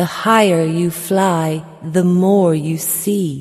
The higher you fly, the more you see.